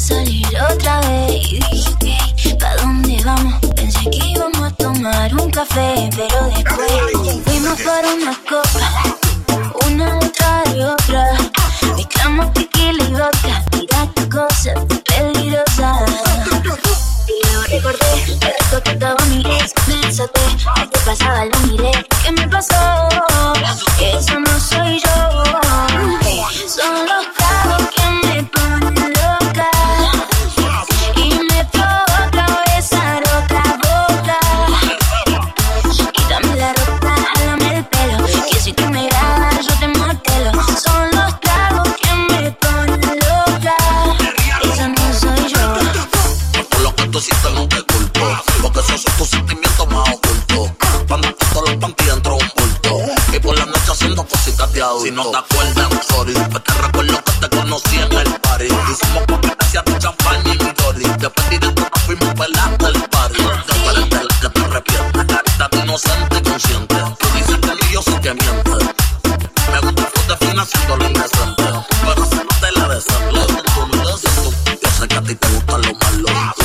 salir otra vez y dije que ¿pa' dónde vamos? Pensé que íbamos a tomar un café, pero después fuimos para una copa, una otra y otra. Mezclamos tequila y vodka, mira qué cosa peligrosa. Y lo recordé, el resto que estaba mi ex, me desaté, que pasaba lo miré, ¿qué me pasó? Eso no soy yo. Lo que tú hiciste no te culpo. Porque esos son tus sentimientos más ocultos. Cuando todos los panties entró un bulto. Y por la noche haciendo cositas de adulto. Si no te acuerdas, sorry. Después te recuerdo que te conocí en el party. Hicimos competencia de champaña y Midori. Después directo nos fuimos pelando el party. Después del tel que te arrepientes. Carita de inocente y consciente. Tú dices que ni yo sé que miente. Me gusta el foto fina haciendo lo indecente. Pero si no te la lo tú Yo sé que a ti te gustan los malos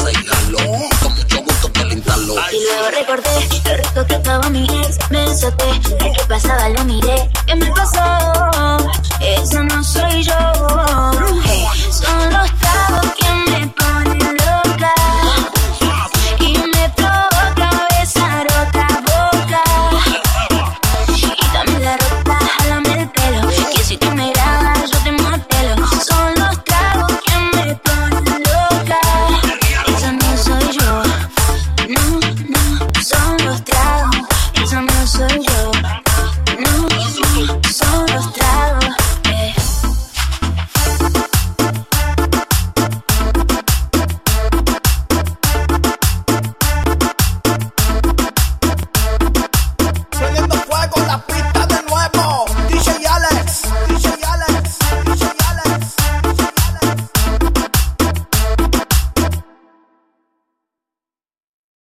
llame sellalo Con mucho gusto te lo instalo Y luego recordé lo rico que estaba mi ex, me desaté, el que pasaba lo miré, ¿qué me pasó? Esa.